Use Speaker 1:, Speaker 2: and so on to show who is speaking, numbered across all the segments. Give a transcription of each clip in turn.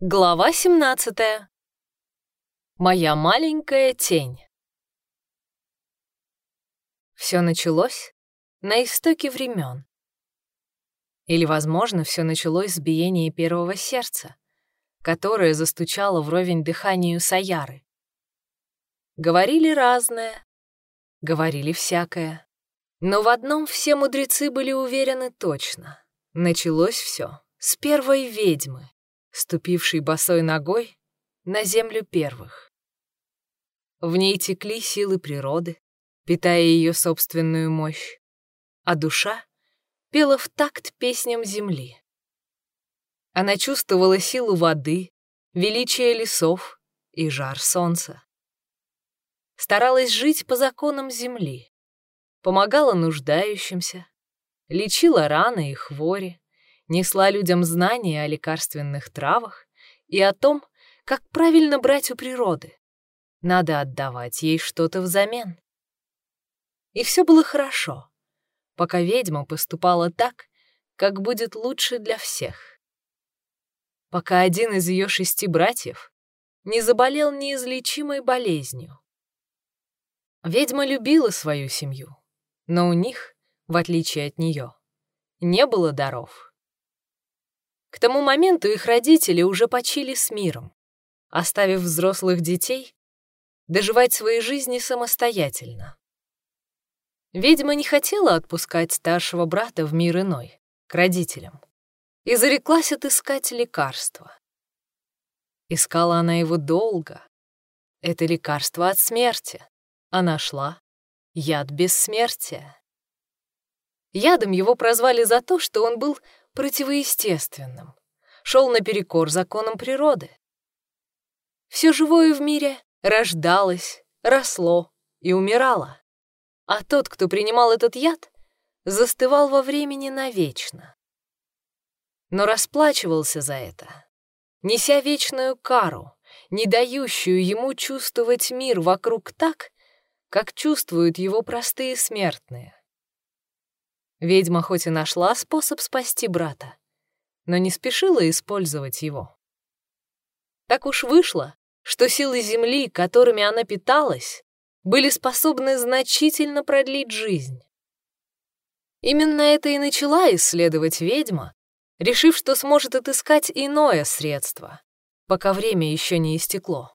Speaker 1: Глава 17. Моя маленькая тень. Все началось на истоке времен. Или, возможно, все началось с биения первого сердца, которое застучало вровень дыханию Саяры. Говорили разное, говорили всякое, но в одном все мудрецы были уверены точно. Началось все с первой ведьмы ступивший босой ногой на землю первых. В ней текли силы природы, питая ее собственную мощь, а душа пела в такт песням земли. Она чувствовала силу воды, величие лесов и жар солнца. Старалась жить по законам земли, помогала нуждающимся, лечила раны и хвори, несла людям знания о лекарственных травах и о том, как правильно брать у природы. Надо отдавать ей что-то взамен. И все было хорошо, пока ведьма поступала так, как будет лучше для всех. Пока один из ее шести братьев не заболел неизлечимой болезнью. Ведьма любила свою семью, но у них, в отличие от нее, не было даров. К тому моменту их родители уже почили с миром, оставив взрослых детей доживать свои жизни самостоятельно. Ведьма не хотела отпускать старшего брата в мир иной, к родителям, и зареклась отыскать лекарство. Искала она его долго. Это лекарство от смерти, а нашла яд бессмертия. Ядом его прозвали за то, что он был противоестественным, шел наперекор законам природы. Все живое в мире рождалось, росло и умирало, а тот, кто принимал этот яд, застывал во времени навечно. Но расплачивался за это, неся вечную кару, не дающую ему чувствовать мир вокруг так, как чувствуют его простые смертные. Ведьма хоть и нашла способ спасти брата, но не спешила использовать его. Так уж вышло, что силы Земли, которыми она питалась, были способны значительно продлить жизнь. Именно это и начала исследовать ведьма, решив, что сможет отыскать иное средство, пока время еще не истекло.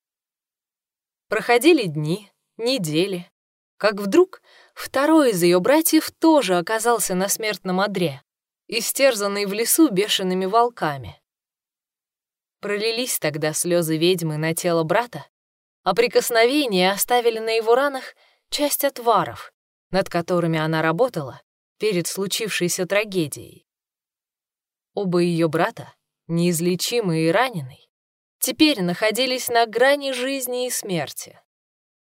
Speaker 1: Проходили дни, недели, как вдруг Второй из ее братьев тоже оказался на смертном одре, истерзанный в лесу бешеными волками. Пролились тогда слезы ведьмы на тело брата, а прикосновения оставили на его ранах часть отваров, над которыми она работала перед случившейся трагедией. Оба ее брата, неизлечимый и раненый, теперь находились на грани жизни и смерти.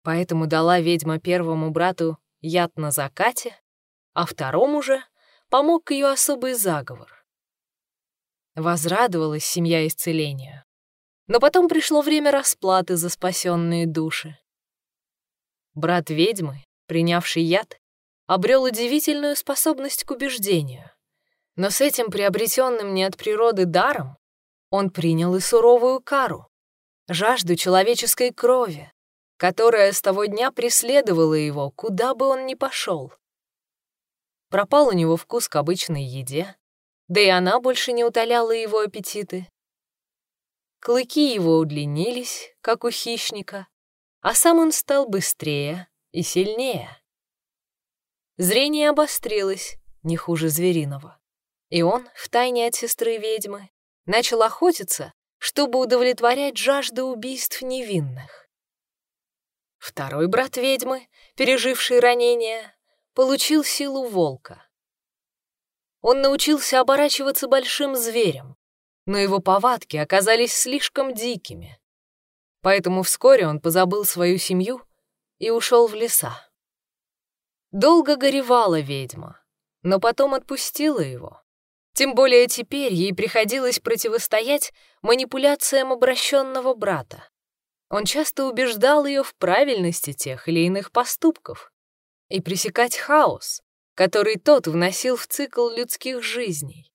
Speaker 1: Поэтому дала ведьма первому брату яд на закате, а второму же помог ее особый заговор. Возрадовалась семья исцелению. Но потом пришло время расплаты за спасенные души. Брат ведьмы, принявший яд, обрел удивительную способность к убеждению. Но с этим приобретенным не от природы даром он принял и суровую кару — жажду человеческой крови, которая с того дня преследовала его, куда бы он ни пошел. Пропал у него вкус к обычной еде, да и она больше не утоляла его аппетиты. Клыки его удлинились, как у хищника, а сам он стал быстрее и сильнее. Зрение обострилось, не хуже звериного. И он, втайне от сестры ведьмы, начал охотиться, чтобы удовлетворять жажду убийств невинных. Второй брат ведьмы, переживший ранение, получил силу волка. Он научился оборачиваться большим зверем, но его повадки оказались слишком дикими. Поэтому вскоре он позабыл свою семью и ушел в леса. Долго горевала ведьма, но потом отпустила его. Тем более теперь ей приходилось противостоять манипуляциям обращенного брата. Он часто убеждал ее в правильности тех или иных поступков и пресекать хаос, который тот вносил в цикл людских жизней.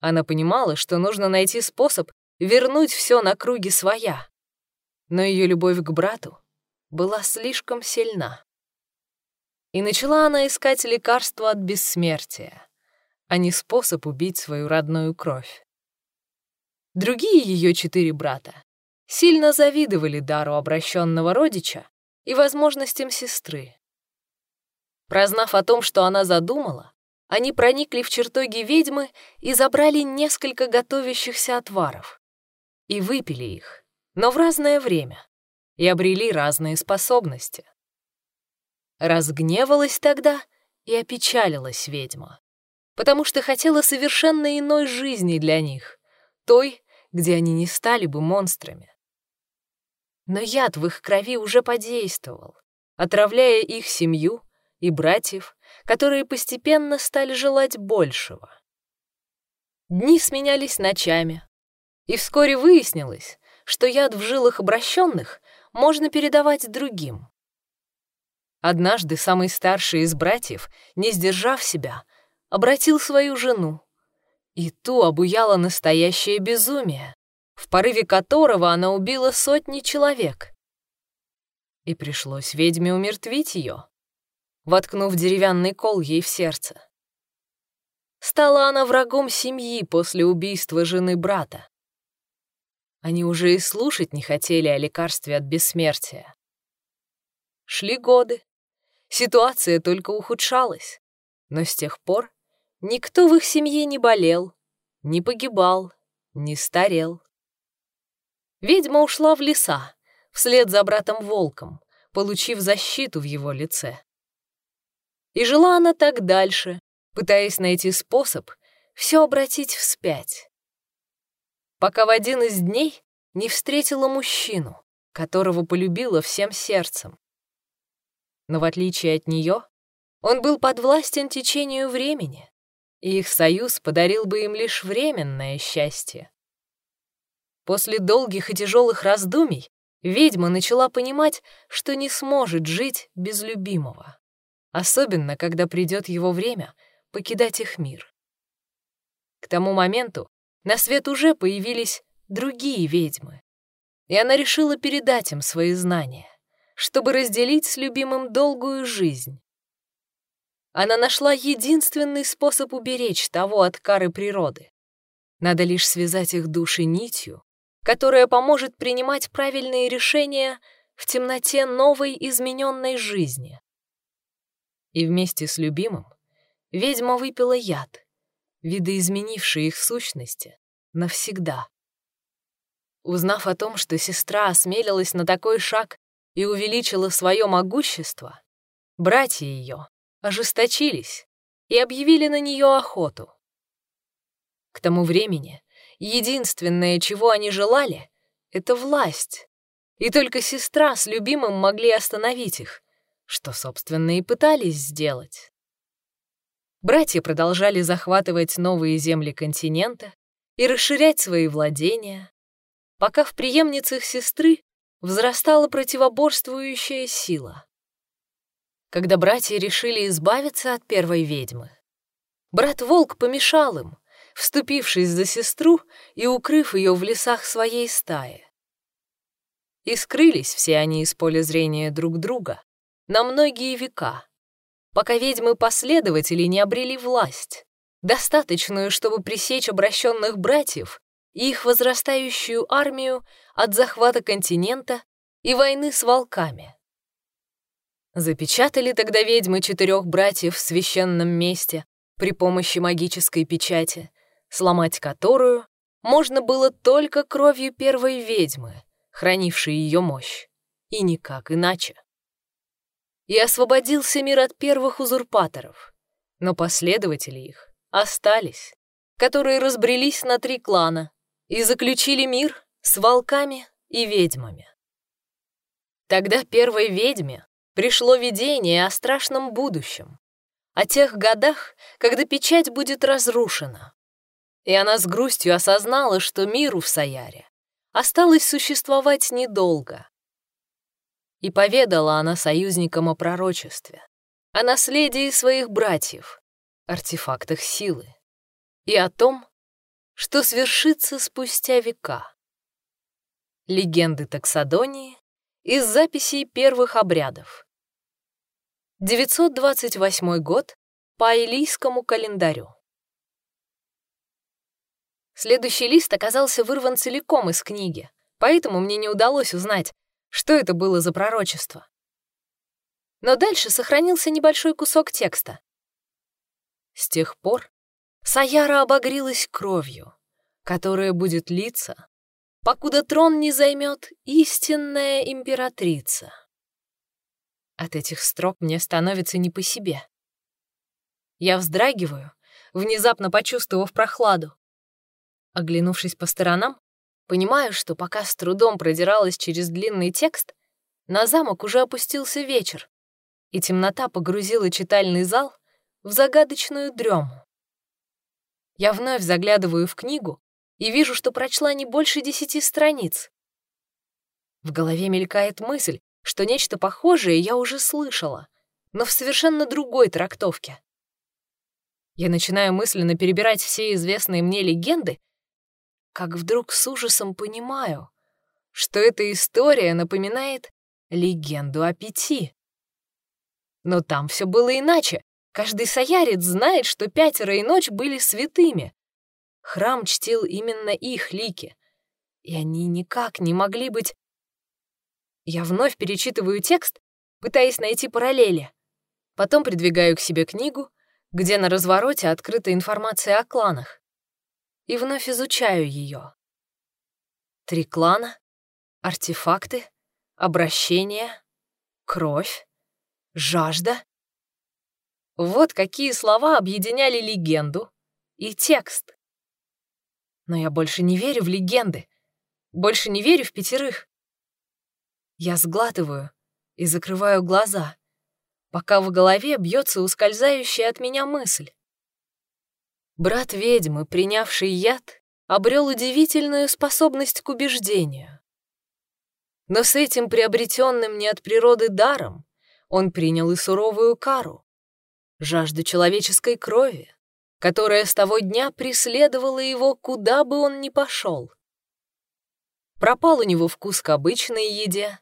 Speaker 1: Она понимала, что нужно найти способ вернуть все на круги своя. Но ее любовь к брату была слишком сильна. И начала она искать лекарство от бессмертия, а не способ убить свою родную кровь. Другие ее четыре брата сильно завидовали дару обращенного родича и возможностям сестры. Прознав о том, что она задумала, они проникли в чертоги ведьмы и забрали несколько готовящихся отваров. И выпили их, но в разное время, и обрели разные способности. Разгневалась тогда и опечалилась ведьма, потому что хотела совершенно иной жизни для них, той, где они не стали бы монстрами. Но яд в их крови уже подействовал, отравляя их семью и братьев, которые постепенно стали желать большего. Дни сменялись ночами, и вскоре выяснилось, что яд в жилах обращенных можно передавать другим. Однажды самый старший из братьев, не сдержав себя, обратил свою жену, и ту обуяло настоящее безумие, в порыве которого она убила сотни человек. И пришлось ведьме умертвить ее, воткнув деревянный кол ей в сердце. Стала она врагом семьи после убийства жены брата. Они уже и слушать не хотели о лекарстве от бессмертия. Шли годы. Ситуация только ухудшалась. Но с тех пор никто в их семье не болел, не погибал, не старел. Ведьма ушла в леса, вслед за братом-волком, получив защиту в его лице. И жила она так дальше, пытаясь найти способ все обратить вспять. Пока в один из дней не встретила мужчину, которого полюбила всем сердцем. Но в отличие от нее, он был подвластен течению времени, и их союз подарил бы им лишь временное счастье. После долгих и тяжелых раздумий ведьма начала понимать, что не сможет жить без любимого особенно когда придет его время покидать их мир. К тому моменту на свет уже появились другие ведьмы, и она решила передать им свои знания, чтобы разделить с любимым долгую жизнь. Она нашла единственный способ уберечь того от кары природы. Надо лишь связать их души нитью, которая поможет принимать правильные решения в темноте новой измененной жизни и вместе с любимым ведьма выпила яд, видоизменивший их сущности навсегда. Узнав о том, что сестра осмелилась на такой шаг и увеличила свое могущество, братья ее ожесточились и объявили на нее охоту. К тому времени единственное, чего они желали, — это власть, и только сестра с любимым могли остановить их, что, собственно, и пытались сделать. Братья продолжали захватывать новые земли континента и расширять свои владения, пока в преемницах сестры взрастала противоборствующая сила. Когда братья решили избавиться от первой ведьмы, брат-волк помешал им, вступившись за сестру и укрыв ее в лесах своей стаи. И скрылись все они из поля зрения друг друга, на многие века, пока ведьмы-последователи не обрели власть, достаточную, чтобы пресечь обращенных братьев и их возрастающую армию от захвата континента и войны с волками. Запечатали тогда ведьмы четырех братьев в священном месте при помощи магической печати, сломать которую можно было только кровью первой ведьмы, хранившей ее мощь, и никак иначе и освободился мир от первых узурпаторов. Но последователи их остались, которые разбрелись на три клана и заключили мир с волками и ведьмами. Тогда первой ведьме пришло видение о страшном будущем, о тех годах, когда печать будет разрушена. И она с грустью осознала, что миру в Саяре осталось существовать недолго, и поведала она союзникам о пророчестве, о наследии своих братьев, артефактах силы и о том, что свершится спустя века. Легенды таксодонии из записей первых обрядов. 928 год по илийскому календарю. Следующий лист оказался вырван целиком из книги, поэтому мне не удалось узнать, что это было за пророчество. Но дальше сохранился небольшой кусок текста. С тех пор Саяра обогрелась кровью, которая будет литься, покуда трон не займет истинная императрица. От этих строк мне становится не по себе. Я вздрагиваю, внезапно почувствовав прохладу. Оглянувшись по сторонам, понимаю, что пока с трудом продиралась через длинный текст, на замок уже опустился вечер, и темнота погрузила читальный зал в загадочную дрему. Я вновь заглядываю в книгу и вижу, что прочла не больше десяти страниц. В голове мелькает мысль, что нечто похожее я уже слышала, но в совершенно другой трактовке. Я начинаю мысленно перебирать все известные мне легенды как вдруг с ужасом понимаю, что эта история напоминает легенду о пяти. Но там все было иначе. Каждый саярец знает, что пятеро и ночь были святыми. Храм чтил именно их лики, и они никак не могли быть... Я вновь перечитываю текст, пытаясь найти параллели. Потом придвигаю к себе книгу, где на развороте открыта информация о кланах и вновь изучаю ее. Три клана, артефакты, обращение, кровь, жажда. Вот какие слова объединяли легенду и текст. Но я больше не верю в легенды, больше не верю в пятерых. Я сглатываю и закрываю глаза, пока в голове бьется ускользающая от меня мысль. Брат ведьмы, принявший яд, обрел удивительную способность к убеждению. Но с этим приобретенным не от природы даром он принял и суровую кару — жажду человеческой крови, которая с того дня преследовала его, куда бы он ни пошел. Пропал у него вкус к обычной еде,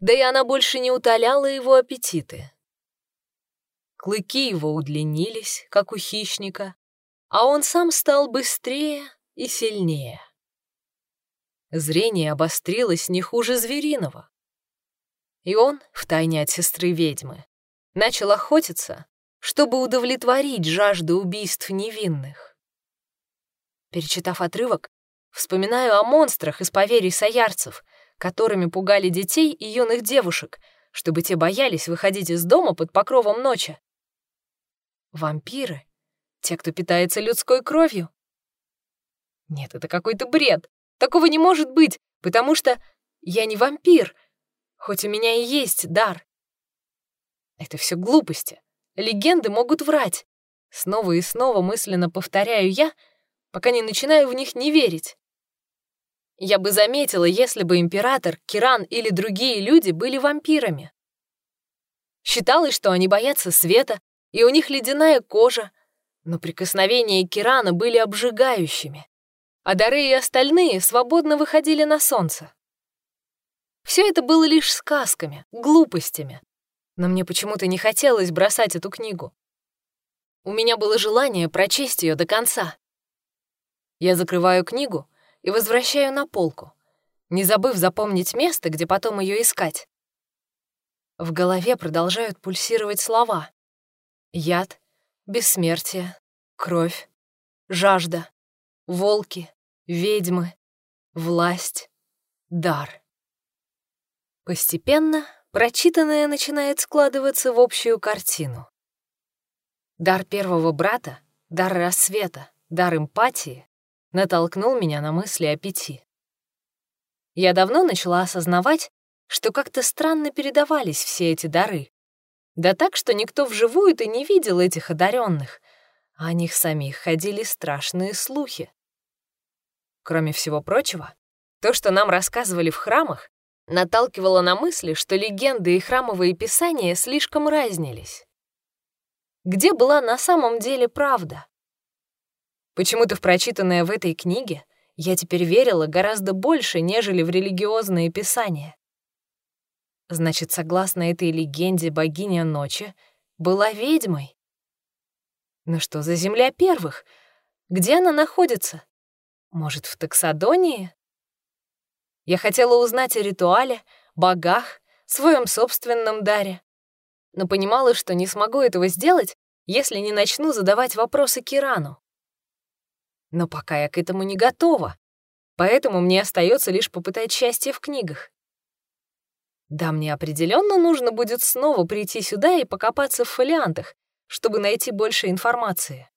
Speaker 1: да и она больше не утоляла его аппетиты. Клыки его удлинились, как у хищника, а он сам стал быстрее и сильнее. Зрение обострилось не хуже звериного. И он, втайне от сестры ведьмы, начал охотиться, чтобы удовлетворить жажду убийств невинных. Перечитав отрывок, вспоминаю о монстрах из поверий саярцев, которыми пугали детей и юных девушек, чтобы те боялись выходить из дома под покровом ночи. Вампиры те, кто питается людской кровью? Нет, это какой-то бред. Такого не может быть, потому что я не вампир, хоть у меня и есть дар. Это все глупости. Легенды могут врать. Снова и снова мысленно повторяю я, пока не начинаю в них не верить. Я бы заметила, если бы император, Киран или другие люди были вампирами. Считалось, что они боятся света, и у них ледяная кожа, но прикосновения Кирана были обжигающими, а дары и остальные свободно выходили на солнце. Все это было лишь сказками, глупостями, но мне почему-то не хотелось бросать эту книгу. У меня было желание прочесть ее до конца. Я закрываю книгу и возвращаю на полку, не забыв запомнить место, где потом ее искать. В голове продолжают пульсировать слова. Яд, Бессмертие, кровь, жажда, волки, ведьмы, власть, дар. Постепенно прочитанное начинает складываться в общую картину. Дар первого брата, дар рассвета, дар эмпатии натолкнул меня на мысли о пяти. Я давно начала осознавать, что как-то странно передавались все эти дары, да так, что никто вживую-то не видел этих одаренных. О них самих ходили страшные слухи. Кроме всего прочего, то, что нам рассказывали в храмах, наталкивало на мысли, что легенды и храмовые писания слишком разнились. Где была на самом деле правда? Почему-то в прочитанное в этой книге я теперь верила гораздо больше, нежели в религиозные писания. Значит, согласно этой легенде, богиня ночи была ведьмой. Но что за земля первых? Где она находится? Может, в Таксадонии? Я хотела узнать о ритуале, богах, своем собственном даре, но понимала, что не смогу этого сделать, если не начну задавать вопросы Кирану. Но пока я к этому не готова, поэтому мне остается лишь попытать счастье в книгах. Да, мне определенно нужно будет снова прийти сюда и покопаться в фолиантах, чтобы найти больше информации.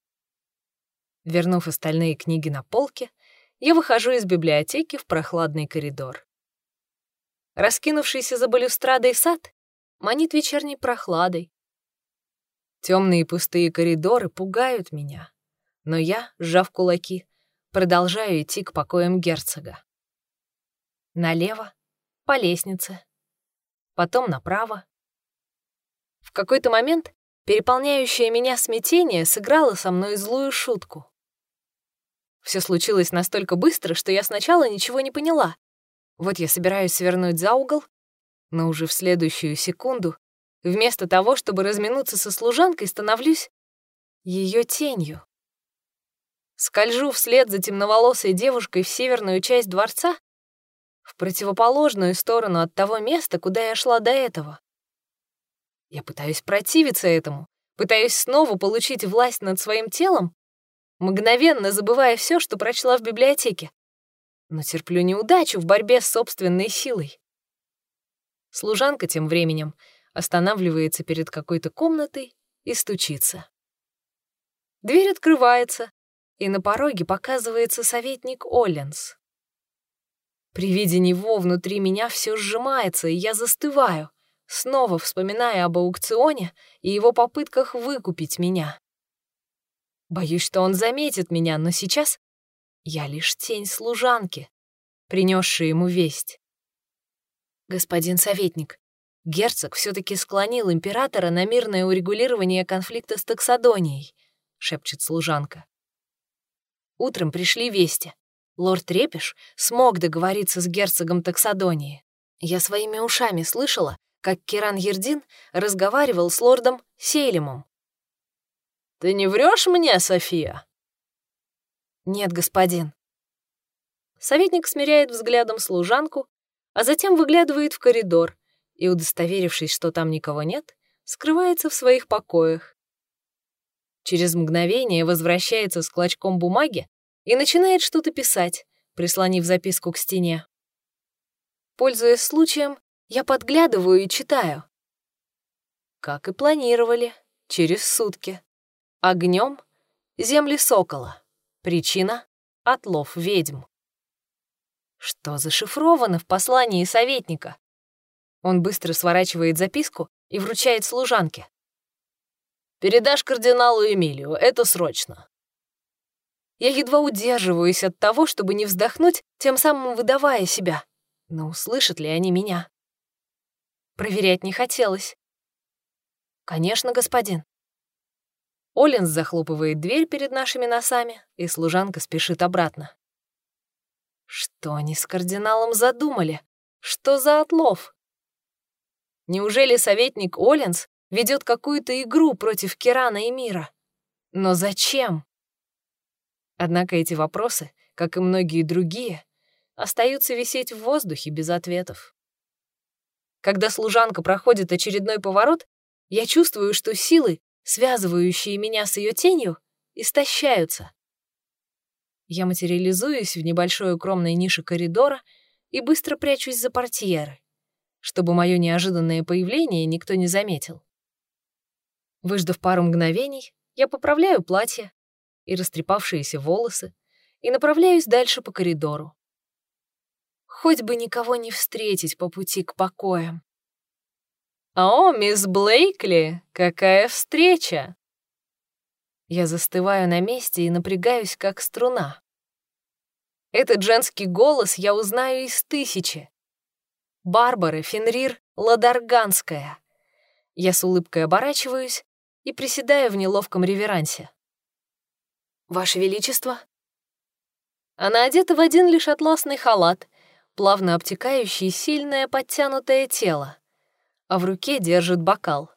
Speaker 1: Вернув остальные книги на полке, я выхожу из библиотеки в прохладный коридор. Раскинувшийся за балюстрадой сад манит вечерней прохладой. Темные пустые коридоры пугают меня но я, сжав кулаки, продолжаю идти к покоям герцога. Налево, по лестнице, потом направо. В какой-то момент переполняющее меня смятение сыграло со мной злую шутку. Все случилось настолько быстро, что я сначала ничего не поняла. Вот я собираюсь свернуть за угол, но уже в следующую секунду, вместо того, чтобы разминуться со служанкой, становлюсь ее тенью. Скольжу вслед за темноволосой девушкой в северную часть дворца, в противоположную сторону от того места, куда я шла до этого. Я пытаюсь противиться этому, пытаюсь снова получить власть над своим телом, мгновенно забывая все, что прочла в библиотеке, но терплю неудачу в борьбе с собственной силой. Служанка тем временем останавливается перед какой-то комнатой и стучится. Дверь открывается, и на пороге показывается советник Олленс. При виде него внутри меня все сжимается, и я застываю, снова вспоминая об аукционе и его попытках выкупить меня. Боюсь, что он заметит меня, но сейчас я лишь тень служанки, принесшей ему весть. Господин советник, герцог все таки склонил императора на мирное урегулирование конфликта с Таксадонией, шепчет служанка. Утром пришли вести. Лорд Репиш смог договориться с герцогом Таксадонии. Я своими ушами слышала, как Киран Ердин разговаривал с лордом Сейлемом. «Ты не врешь мне, София?» «Нет, господин». Советник смиряет взглядом служанку, а затем выглядывает в коридор и, удостоверившись, что там никого нет, скрывается в своих покоях. Через мгновение возвращается с клочком бумаги и начинает что-то писать, прислонив записку к стене. Пользуясь случаем, я подглядываю и читаю. Как и планировали, через сутки. Огнем земли сокола. Причина — отлов ведьм. Что зашифровано в послании советника? Он быстро сворачивает записку и вручает служанке. Передашь кардиналу Эмилию, это срочно. Я едва удерживаюсь от того, чтобы не вздохнуть, тем самым выдавая себя. Но услышат ли они меня? Проверять не хотелось. «Конечно, господин». Оллинс захлопывает дверь перед нашими носами, и служанка спешит обратно. Что они с кардиналом задумали? Что за отлов? Неужели советник Оллинс ведет какую-то игру против Кирана и мира. Но зачем? Однако эти вопросы, как и многие другие, остаются висеть в воздухе без ответов. Когда служанка проходит очередной поворот, я чувствую, что силы, связывающие меня с ее тенью, истощаются. Я материализуюсь в небольшой укромной нише коридора и быстро прячусь за портьеры, чтобы мое неожиданное появление никто не заметил. Выждав пару мгновений, я поправляю платье и растрепавшиеся волосы и направляюсь дальше по коридору. Хоть бы никого не встретить по пути к покоям. «О, мисс Блейкли, какая встреча!» Я застываю на месте и напрягаюсь, как струна. Этот женский голос я узнаю из тысячи. Барбара Фенрир Ладарганская. Я с улыбкой оборачиваюсь и приседая в неловком реверансе. Ваше Величество?» Она одета в один лишь атласный халат, плавно обтекающий сильное подтянутое тело, а в руке держит бокал.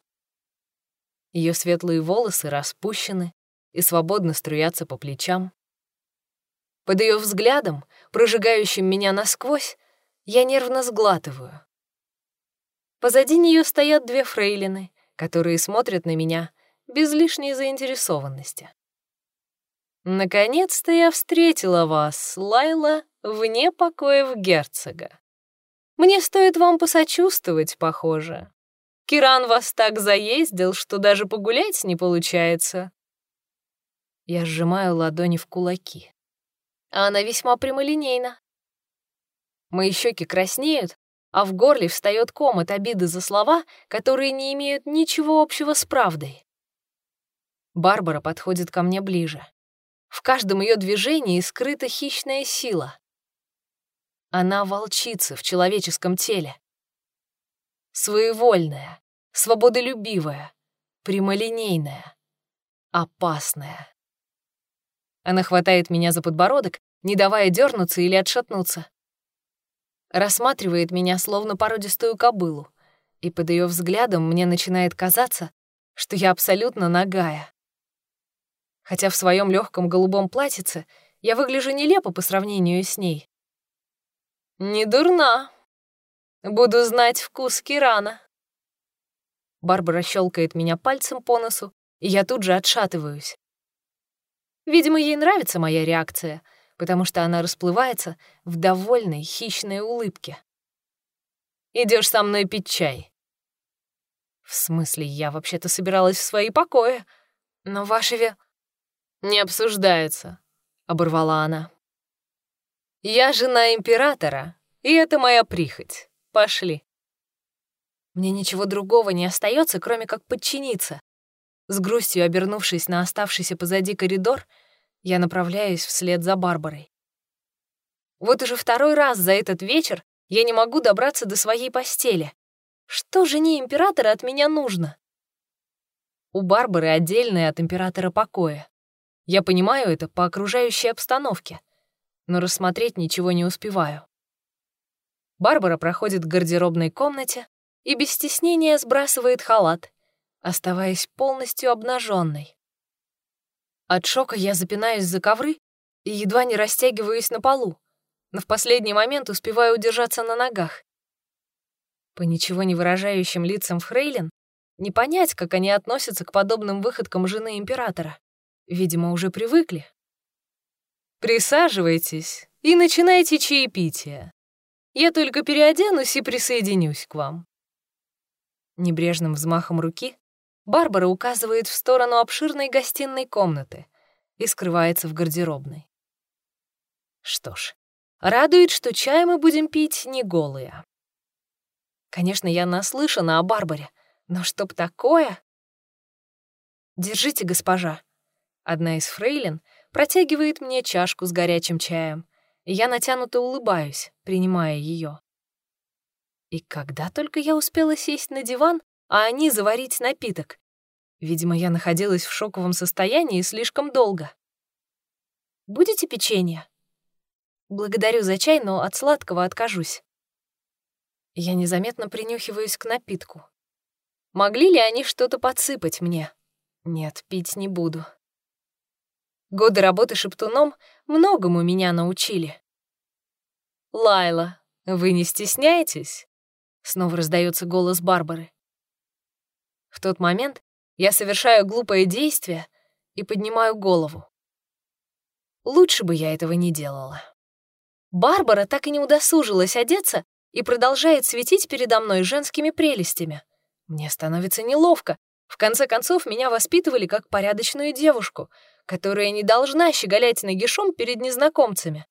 Speaker 1: Ее светлые волосы распущены и свободно струятся по плечам. Под ее взглядом, прожигающим меня насквозь, я нервно сглатываю. Позади нее стоят две фрейлины, которые смотрят на меня без лишней заинтересованности. Наконец-то я встретила вас, Лайла, вне покоев герцога. Мне стоит вам посочувствовать, похоже. Киран вас так заездил, что даже погулять не получается. Я сжимаю ладони в кулаки. Она весьма прямолинейна. Мои щеки краснеют, а в горле встает ком от обиды за слова, которые не имеют ничего общего с правдой. Барбара подходит ко мне ближе. В каждом ее движении скрыта хищная сила. Она волчица в человеческом теле. Своевольная, свободолюбивая, прямолинейная, опасная. Она хватает меня за подбородок, не давая дернуться или отшатнуться. Рассматривает меня словно породистую кобылу, и под ее взглядом мне начинает казаться, что я абсолютно нагая хотя в своем легком голубом платьице я выгляжу нелепо по сравнению с ней. «Не дурна. Буду знать вкус Кирана». Барбара щелкает меня пальцем по носу, и я тут же отшатываюсь. Видимо, ей нравится моя реакция, потому что она расплывается в довольной хищной улыбке. Идешь со мной пить чай?» «В смысле, я вообще-то собиралась в свои покои, но ваши ве...» «Не обсуждается», — оборвала она. «Я жена императора, и это моя прихоть. Пошли». Мне ничего другого не остается, кроме как подчиниться. С грустью обернувшись на оставшийся позади коридор, я направляюсь вслед за Барбарой. Вот уже второй раз за этот вечер я не могу добраться до своей постели. Что жене императора от меня нужно? У Барбары отдельное от императора покоя. Я понимаю это по окружающей обстановке, но рассмотреть ничего не успеваю. Барбара проходит к гардеробной комнате и без стеснения сбрасывает халат, оставаясь полностью обнаженной. От шока я запинаюсь за ковры и едва не растягиваюсь на полу, но в последний момент успеваю удержаться на ногах. По ничего не выражающим лицам Фрейлин не понять, как они относятся к подобным выходкам жены императора. Видимо, уже привыкли. Присаживайтесь и начинайте чаепитие. Я только переоденусь и присоединюсь к вам. Небрежным взмахом руки Барбара указывает в сторону обширной гостиной комнаты и скрывается в гардеробной. Что ж, радует, что чай мы будем пить не голые. Конечно, я наслышана о Барбаре, но чтоб такое... Держите, госпожа. Одна из фрейлин протягивает мне чашку с горячим чаем, и я натянуто улыбаюсь, принимая ее. И когда только я успела сесть на диван, а они заварить напиток. Видимо, я находилась в шоковом состоянии слишком долго. «Будете печенье?» «Благодарю за чай, но от сладкого откажусь». Я незаметно принюхиваюсь к напитку. Могли ли они что-то подсыпать мне? Нет, пить не буду. Годы работы шептуном многому меня научили. «Лайла, вы не стесняетесь?» Снова раздается голос Барбары. В тот момент я совершаю глупое действие и поднимаю голову. Лучше бы я этого не делала. Барбара так и не удосужилась одеться и продолжает светить передо мной женскими прелестями. Мне становится неловко. В конце концов, меня воспитывали как порядочную девушку, которая не должна щеголять нагишом перед незнакомцами.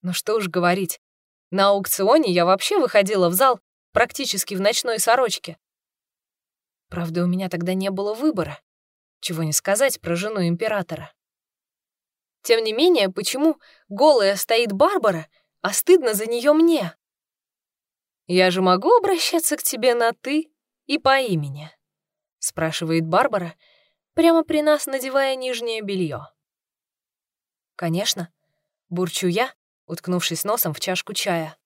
Speaker 1: Но что уж говорить, на аукционе я вообще выходила в зал практически в ночной сорочке. Правда, у меня тогда не было выбора. Чего не сказать про жену императора. Тем не менее, почему голая стоит Барбара, а стыдно за нее мне? «Я же могу обращаться к тебе на «ты» и по имени?» — спрашивает Барбара, прямо при нас надевая нижнее белье. «Конечно», — бурчу я, уткнувшись носом в чашку чая.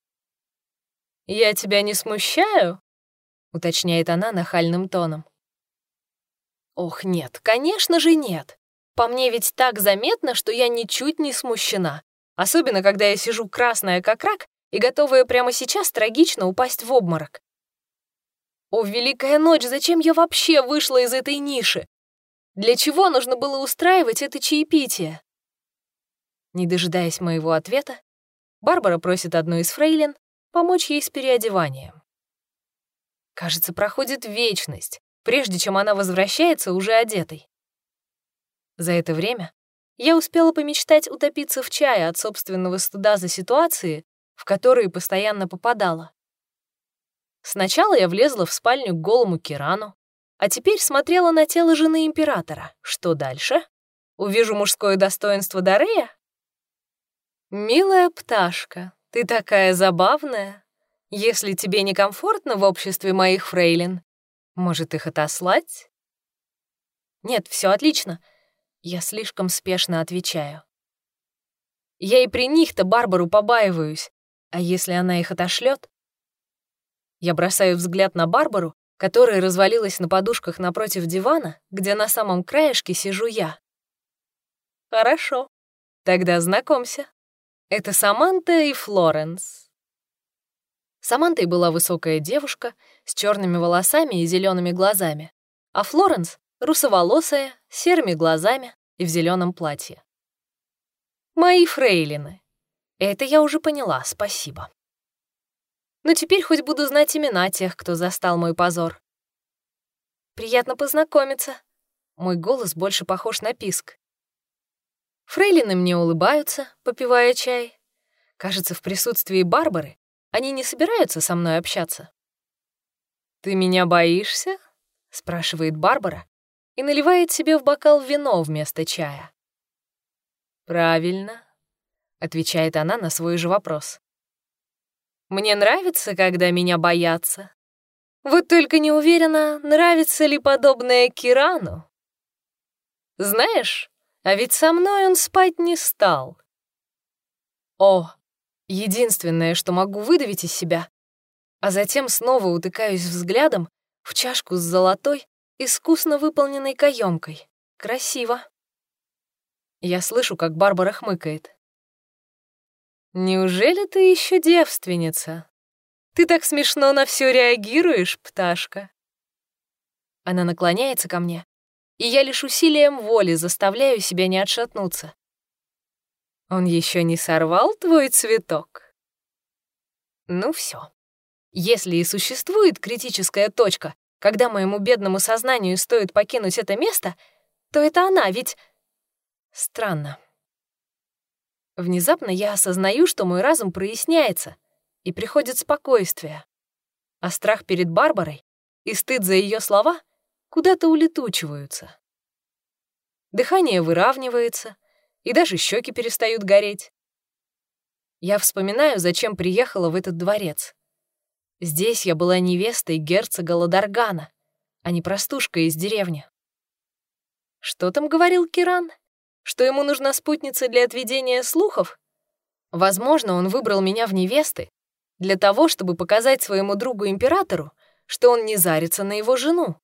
Speaker 1: «Я тебя не смущаю?» — уточняет она нахальным тоном. «Ох, нет, конечно же нет. По мне ведь так заметно, что я ничуть не смущена, особенно когда я сижу красная как рак и готовая прямо сейчас трагично упасть в обморок. О, великая ночь, зачем я вообще вышла из этой ниши? Для чего нужно было устраивать это чаепитие? Не дожидаясь моего ответа, Барбара просит одну из фрейлин помочь ей с переодеванием. Кажется, проходит вечность, прежде чем она возвращается уже одетой. За это время я успела помечтать утопиться в чае от собственного стыда за ситуации, в которые постоянно попадала. Сначала я влезла в спальню к голому Кирану, а теперь смотрела на тело жены императора. Что дальше? Увижу мужское достоинство Дарея? «Милая пташка, ты такая забавная. Если тебе некомфортно в обществе моих фрейлин, может, их отослать?» «Нет, все отлично». Я слишком спешно отвечаю. Я и при них-то Барбару побаиваюсь, а если она их отошлет? Я бросаю взгляд на Барбару, которая развалилась на подушках напротив дивана, где на самом краешке сижу я. Хорошо, тогда знакомься. Это Саманта и Флоренс. Самантой была высокая девушка с черными волосами и зелеными глазами, а Флоренс — русоволосая, с серыми глазами и в зеленом платье. Мои фрейлины. Это я уже поняла, спасибо. Но теперь хоть буду знать имена тех, кто застал мой позор. Приятно познакомиться. Мой голос больше похож на писк. Фрейлины мне улыбаются, попивая чай. Кажется, в присутствии Барбары они не собираются со мной общаться. «Ты меня боишься?» — спрашивает Барбара и наливает себе в бокал вино вместо чая. «Правильно», — отвечает она на свой же вопрос. «Мне нравится, когда меня боятся. Вот только не уверена, нравится ли подобное Кирану. Знаешь, а ведь со мной он спать не стал. О, единственное, что могу выдавить из себя, а затем снова утыкаюсь взглядом в чашку с золотой, искусно выполненной каемкой. Красиво. Я слышу, как Барбара хмыкает. «Неужели ты еще девственница? Ты так смешно на все реагируешь, пташка!» Она наклоняется ко мне, и я лишь усилием воли заставляю себя не отшатнуться. Он еще не сорвал твой цветок? Ну все. Если и существует критическая точка, когда моему бедному сознанию стоит покинуть это место, то это она, ведь... Странно. Внезапно я осознаю, что мой разум проясняется, и приходит спокойствие. А страх перед Барбарой и стыд за ее слова куда-то улетучиваются. Дыхание выравнивается, и даже щеки перестают гореть. Я вспоминаю, зачем приехала в этот дворец. Здесь я была невестой герцога Ладаргана, а не простушка из деревни. Что там говорил Киран? Что ему нужна спутница для отведения слухов? Возможно, он выбрал меня в невесты для того, чтобы показать своему другу-императору, что он не зарится на его жену.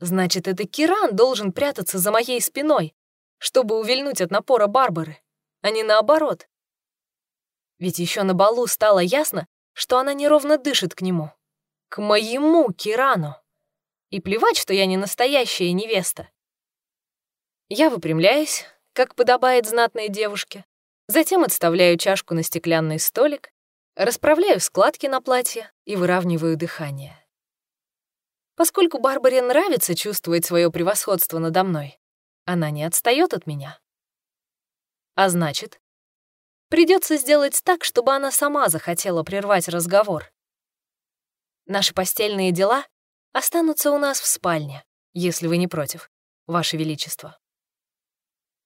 Speaker 1: Значит, это Киран должен прятаться за моей спиной, чтобы увильнуть от напора Барбары, а не наоборот. Ведь еще на балу стало ясно, что она неровно дышит к нему. К моему Кирану. И плевать, что я не настоящая невеста. Я выпрямляюсь, как подобает знатной девушке, затем отставляю чашку на стеклянный столик, расправляю складки на платье и выравниваю дыхание. Поскольку Барбаре нравится чувствовать свое превосходство надо мной, она не отстает от меня. А значит, придется сделать так, чтобы она сама захотела прервать разговор. Наши постельные дела останутся у нас в спальне, если вы не против, Ваше Величество.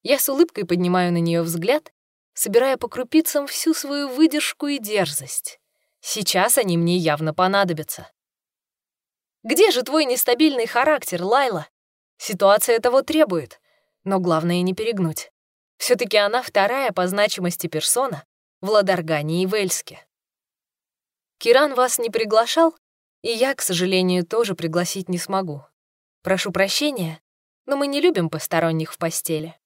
Speaker 1: Я с улыбкой поднимаю на нее взгляд, собирая по крупицам всю свою выдержку и дерзость. Сейчас они мне явно понадобятся. Где же твой нестабильный характер, Лайла? Ситуация того требует, но главное не перегнуть. все таки она вторая по значимости персона в Ладаргане и Вельске. Киран вас не приглашал, и я, к сожалению, тоже пригласить не смогу. Прошу прощения, но мы не любим посторонних в постели.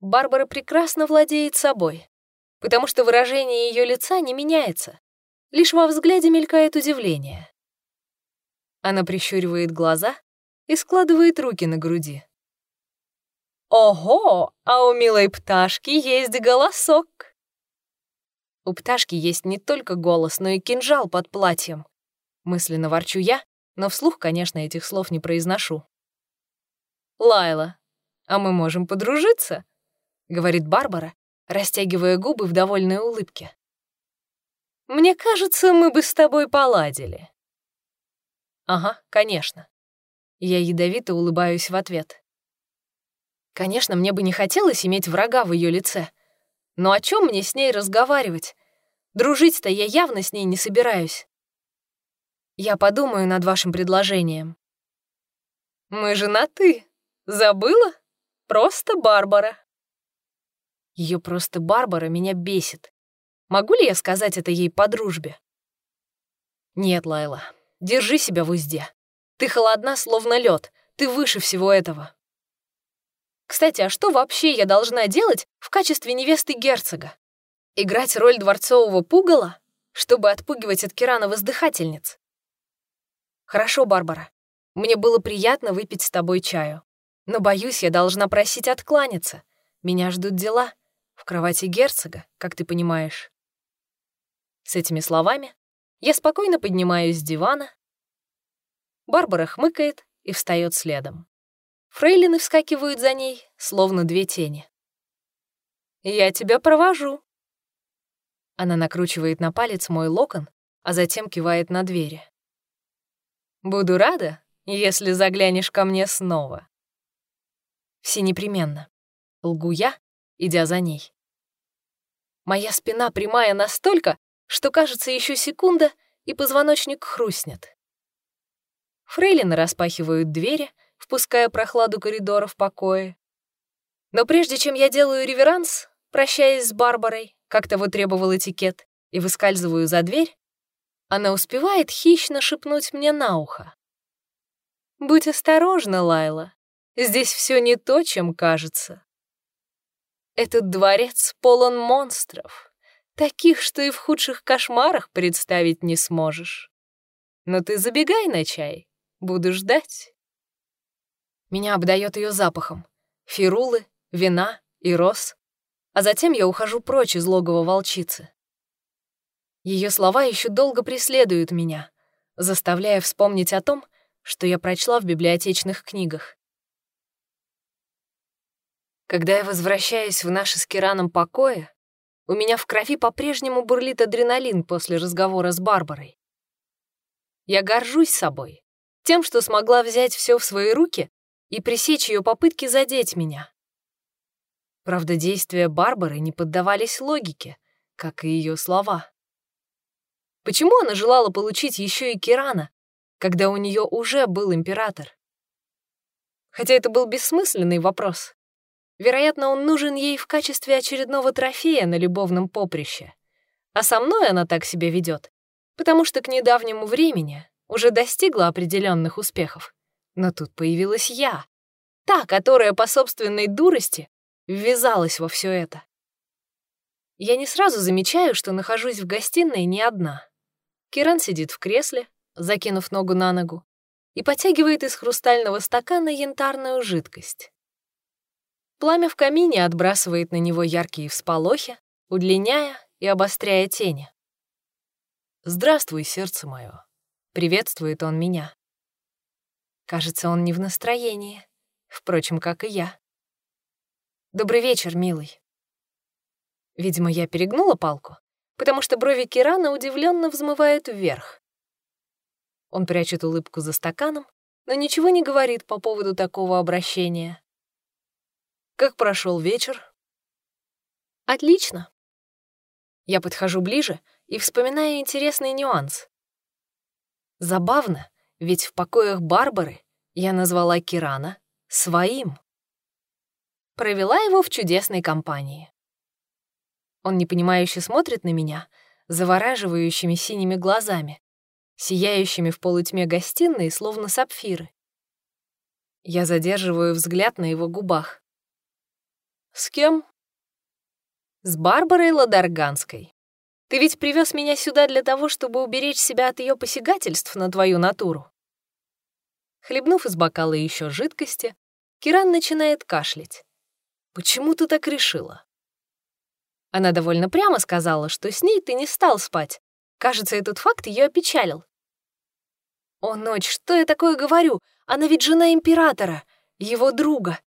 Speaker 1: Барбара прекрасно владеет собой, потому что выражение ее лица не меняется, лишь во взгляде мелькает удивление. Она прищуривает глаза и складывает руки на груди. «Ого, а у милой пташки есть голосок!» У пташки есть не только голос, но и кинжал под платьем. Мысленно ворчу я, но вслух, конечно, этих слов не произношу. «Лайла, а мы можем подружиться?» — говорит Барбара, растягивая губы в довольной улыбке. «Мне кажется, мы бы с тобой поладили». «Ага, конечно». Я ядовито улыбаюсь в ответ. Конечно, мне бы не хотелось иметь врага в ее лице. Но о чем мне с ней разговаривать? Дружить-то я явно с ней не собираюсь. Я подумаю над вашим предложением. Мы же на «ты». Забыла? Просто Барбара. Ее просто Барбара меня бесит. Могу ли я сказать это ей по дружбе? Нет, Лайла, держи себя в узде. Ты холодна, словно лед. Ты выше всего этого. Кстати, а что вообще я должна делать в качестве невесты герцога? Играть роль дворцового пугала, чтобы отпугивать от Кирана воздыхательниц? Хорошо, Барбара. Мне было приятно выпить с тобой чаю. Но, боюсь, я должна просить откланяться. Меня ждут дела. В кровати герцога, как ты понимаешь. С этими словами я спокойно поднимаюсь с дивана. Барбара хмыкает и встает следом. Фрейлины вскакивают за ней, словно две тени. «Я тебя провожу». Она накручивает на палец мой локон, а затем кивает на двери. «Буду рада, если заглянешь ко мне снова». Все непременно. Лгу я, идя за ней. Моя спина прямая настолько, что кажется еще секунда, и позвоночник хрустнет. Фрейлины распахивают двери, впуская прохладу коридора в покое. Но прежде чем я делаю реверанс, прощаясь с Барбарой, как того требовал этикет, и выскальзываю за дверь, она успевает хищно шепнуть мне на ухо. «Будь осторожна, Лайла, здесь все не то, чем кажется. Этот дворец полон монстров, таких, что и в худших кошмарах представить не сможешь. Но ты забегай на чай, буду ждать». Меня обдает ее запахом. Фирулы, вина и роз. А затем я ухожу прочь из логова волчицы. Ее слова еще долго преследуют меня, заставляя вспомнить о том, что я прочла в библиотечных книгах. Когда я возвращаюсь в наше с Кираном покое, у меня в крови по-прежнему бурлит адреналин после разговора с Барбарой. Я горжусь собой, тем, что смогла взять все в свои руки и пресечь ее попытки задеть меня. Правда, действия Барбары не поддавались логике, как и ее слова. Почему она желала получить еще и Кирана, когда у нее уже был император? Хотя это был бессмысленный вопрос. Вероятно, он нужен ей в качестве очередного трофея на любовном поприще. А со мной она так себя ведет, потому что к недавнему времени уже достигла определенных успехов. Но тут появилась я, та, которая по собственной дурости ввязалась во все это. Я не сразу замечаю, что нахожусь в гостиной не одна. Киран сидит в кресле, закинув ногу на ногу, и потягивает из хрустального стакана янтарную жидкость. Пламя в камине отбрасывает на него яркие всполохи, удлиняя и обостряя тени. «Здравствуй, сердце мое!» — приветствует он меня. Кажется, он не в настроении. Впрочем, как и я. «Добрый вечер, милый». Видимо, я перегнула палку, потому что брови Кирана удивленно взмывают вверх. Он прячет улыбку за стаканом, но ничего не говорит по поводу такого обращения. «Как прошел вечер?» «Отлично». Я подхожу ближе и вспоминаю интересный нюанс. Забавно, ведь в покоях Барбары я назвала Кирана своим. провела его в чудесной компании. Он непонимающе смотрит на меня, завораживающими синими глазами, сияющими в полутьме гостиной, словно сапфиры. Я задерживаю взгляд на его губах. «С кем?» «С Барбарой Ладарганской. Ты ведь привез меня сюда для того, чтобы уберечь себя от ее посягательств на твою натуру». Хлебнув из бокала еще жидкости, Киран начинает кашлять. «Почему ты так решила?» Она довольно прямо сказала, что с ней ты не стал спать. Кажется, этот факт ее опечалил. «О, ночь, что я такое говорю? Она ведь жена императора, его друга.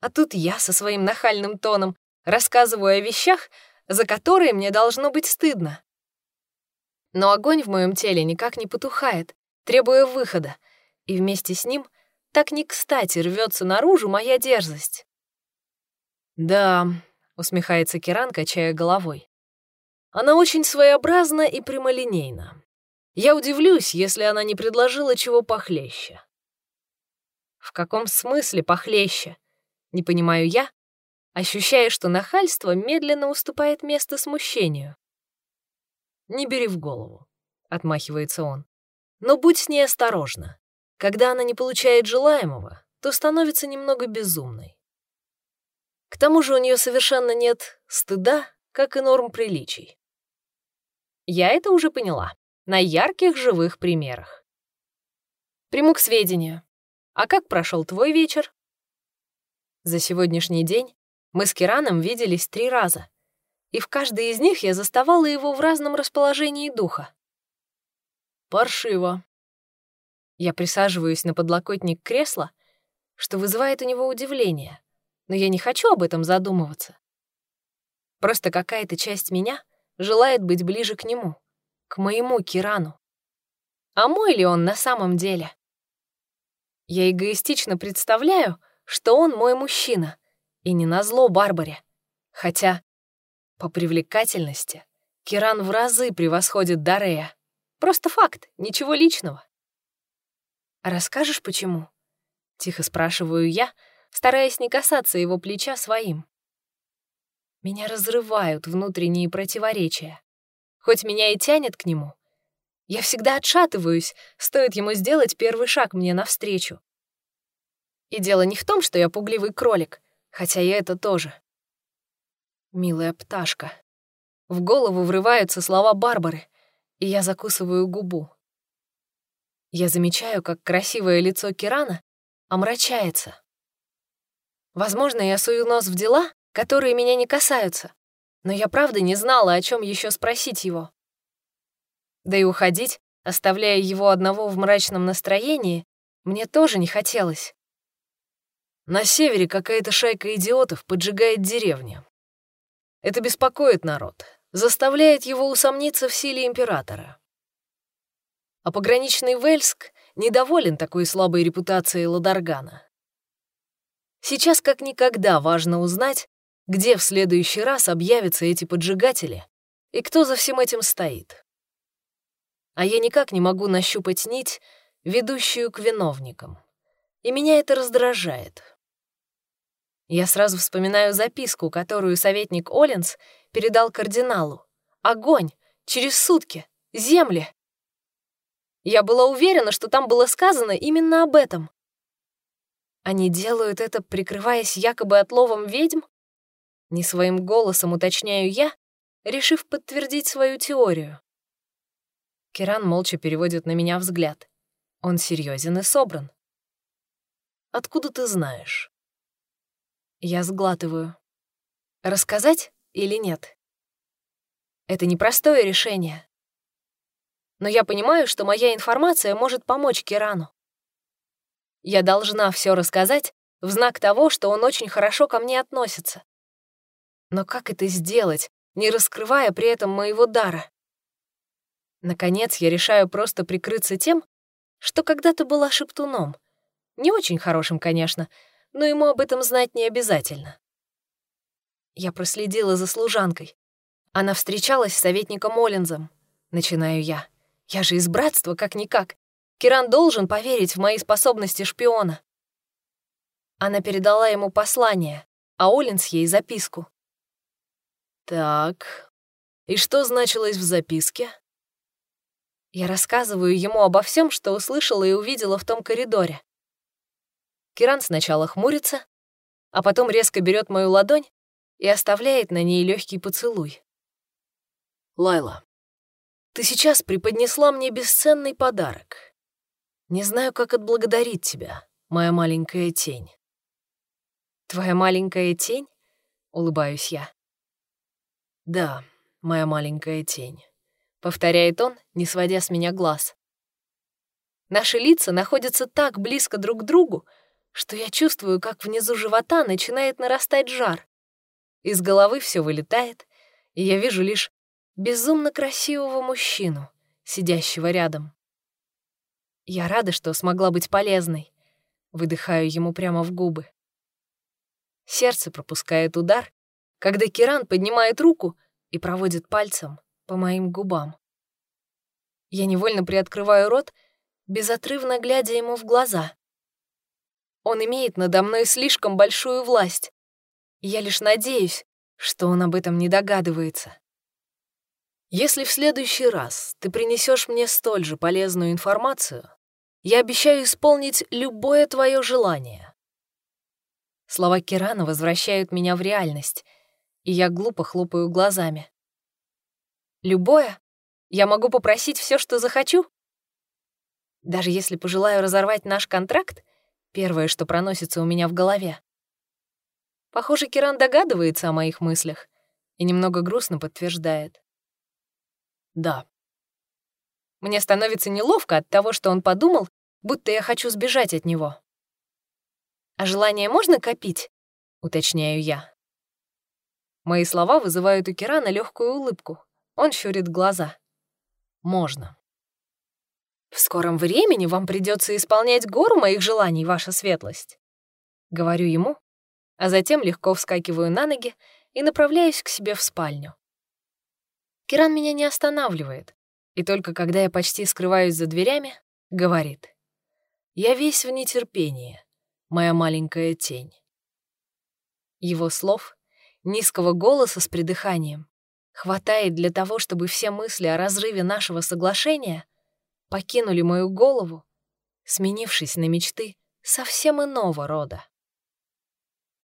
Speaker 1: А тут я со своим нахальным тоном рассказываю о вещах, за которые мне должно быть стыдно. Но огонь в моем теле никак не потухает, требуя выхода, и вместе с ним так не кстати рвется наружу моя дерзость. «Да», — усмехается Киран, качая головой. «Она очень своеобразна и прямолинейна. Я удивлюсь, если она не предложила чего похлеще». «В каком смысле похлеще?» Не понимаю я, ощущая, что нахальство медленно уступает место смущению. «Не бери в голову», — отмахивается он. «Но будь с ней осторожна. Когда она не получает желаемого, то становится немного безумной. К тому же у нее совершенно нет стыда, как и норм приличий. Я это уже поняла на ярких живых примерах. Приму к сведению. А как прошел твой вечер? За сегодняшний день мы с Кираном виделись три раза, и в каждой из них я заставала его в разном расположении духа. Паршиво, я присаживаюсь на подлокотник кресла, что вызывает у него удивление, но я не хочу об этом задумываться. Просто какая-то часть меня желает быть ближе к нему, к моему Кирану. А мой ли он на самом деле? Я эгоистично представляю, что он мой мужчина, и не назло Барбаре. Хотя по привлекательности Киран в разы превосходит Дарея. Просто факт, ничего личного. «Расскажешь, почему?» — тихо спрашиваю я, стараясь не касаться его плеча своим. Меня разрывают внутренние противоречия. Хоть меня и тянет к нему, я всегда отшатываюсь, стоит ему сделать первый шаг мне навстречу. И дело не в том, что я пугливый кролик, хотя я это тоже. Милая пташка. В голову врываются слова Барбары, и я закусываю губу. Я замечаю, как красивое лицо Кирана омрачается. Возможно, я сую нос в дела, которые меня не касаются, но я правда не знала, о чем еще спросить его. Да и уходить, оставляя его одного в мрачном настроении, мне тоже не хотелось. На севере какая-то шайка идиотов поджигает деревни. Это беспокоит народ, заставляет его усомниться в силе императора а пограничный Вельск недоволен такой слабой репутацией Ладаргана. Сейчас как никогда важно узнать, где в следующий раз объявятся эти поджигатели и кто за всем этим стоит. А я никак не могу нащупать нить, ведущую к виновникам. И меня это раздражает. Я сразу вспоминаю записку, которую советник Оллинс передал кардиналу. Огонь! Через сутки! Земли! Я была уверена, что там было сказано именно об этом. Они делают это, прикрываясь якобы отловом ведьм? Не своим голосом уточняю я, решив подтвердить свою теорию. Киран молча переводит на меня взгляд. Он серьезен и собран. «Откуда ты знаешь?» Я сглатываю. «Рассказать или нет?» Это непростое решение но я понимаю, что моя информация может помочь Кирану. Я должна все рассказать в знак того, что он очень хорошо ко мне относится. Но как это сделать, не раскрывая при этом моего дара? Наконец, я решаю просто прикрыться тем, что когда-то была шептуном. Не очень хорошим, конечно, но ему об этом знать не обязательно. Я проследила за служанкой. Она встречалась с советником Оллинзом, начинаю я. Я же из братства, как-никак. Киран должен поверить в мои способности шпиона. Она передала ему послание, а Олинс ей записку.
Speaker 2: «Так, и что значилось в записке?»
Speaker 1: Я рассказываю ему обо всем, что услышала и увидела в том коридоре. Киран сначала хмурится, а потом резко берет мою ладонь и оставляет на ней легкий поцелуй.
Speaker 2: «Лайла, ты сейчас преподнесла мне бесценный подарок. Не знаю, как отблагодарить тебя, моя маленькая тень».
Speaker 1: «Твоя маленькая тень?» — улыбаюсь я.
Speaker 2: «Да, моя маленькая тень», —
Speaker 1: повторяет он, не сводя с меня глаз. Наши лица находятся так близко друг к другу, что я чувствую, как внизу живота начинает нарастать жар. Из головы все вылетает, и я вижу лишь безумно красивого мужчину, сидящего рядом. Я рада, что смогла быть полезной. Выдыхаю ему прямо в губы. Сердце пропускает удар, когда Киран поднимает руку и проводит пальцем по моим губам. Я невольно приоткрываю рот, безотрывно глядя ему в глаза. Он имеет надо мной слишком большую власть. Я лишь надеюсь, что он об этом не догадывается.
Speaker 2: Если в следующий раз ты принесешь мне столь же полезную информацию, я обещаю исполнить любое твое желание.
Speaker 1: Слова Кирана возвращают меня в реальность, и я глупо хлопаю глазами. Любое? Я могу попросить все, что захочу? Даже если пожелаю разорвать наш контракт, первое, что проносится у меня в голове. Похоже, Киран догадывается о моих мыслях и немного грустно подтверждает.
Speaker 2: Да.
Speaker 1: Мне становится неловко от того, что он подумал, будто я хочу сбежать от него. «А желание можно копить?» — уточняю я. Мои слова вызывают у Кирана легкую улыбку. Он щурит глаза.
Speaker 2: «Можно».
Speaker 1: «В скором времени вам придется исполнять гору моих желаний, ваша светлость», — говорю ему, а затем легко вскакиваю на ноги и направляюсь к себе в спальню. Киран меня не останавливает, и только когда я почти скрываюсь за дверями, говорит.
Speaker 2: «Я весь в нетерпении, моя маленькая тень».
Speaker 1: Его слов, низкого голоса с придыханием, хватает для того, чтобы все мысли о разрыве нашего соглашения покинули мою голову, сменившись на мечты совсем иного рода.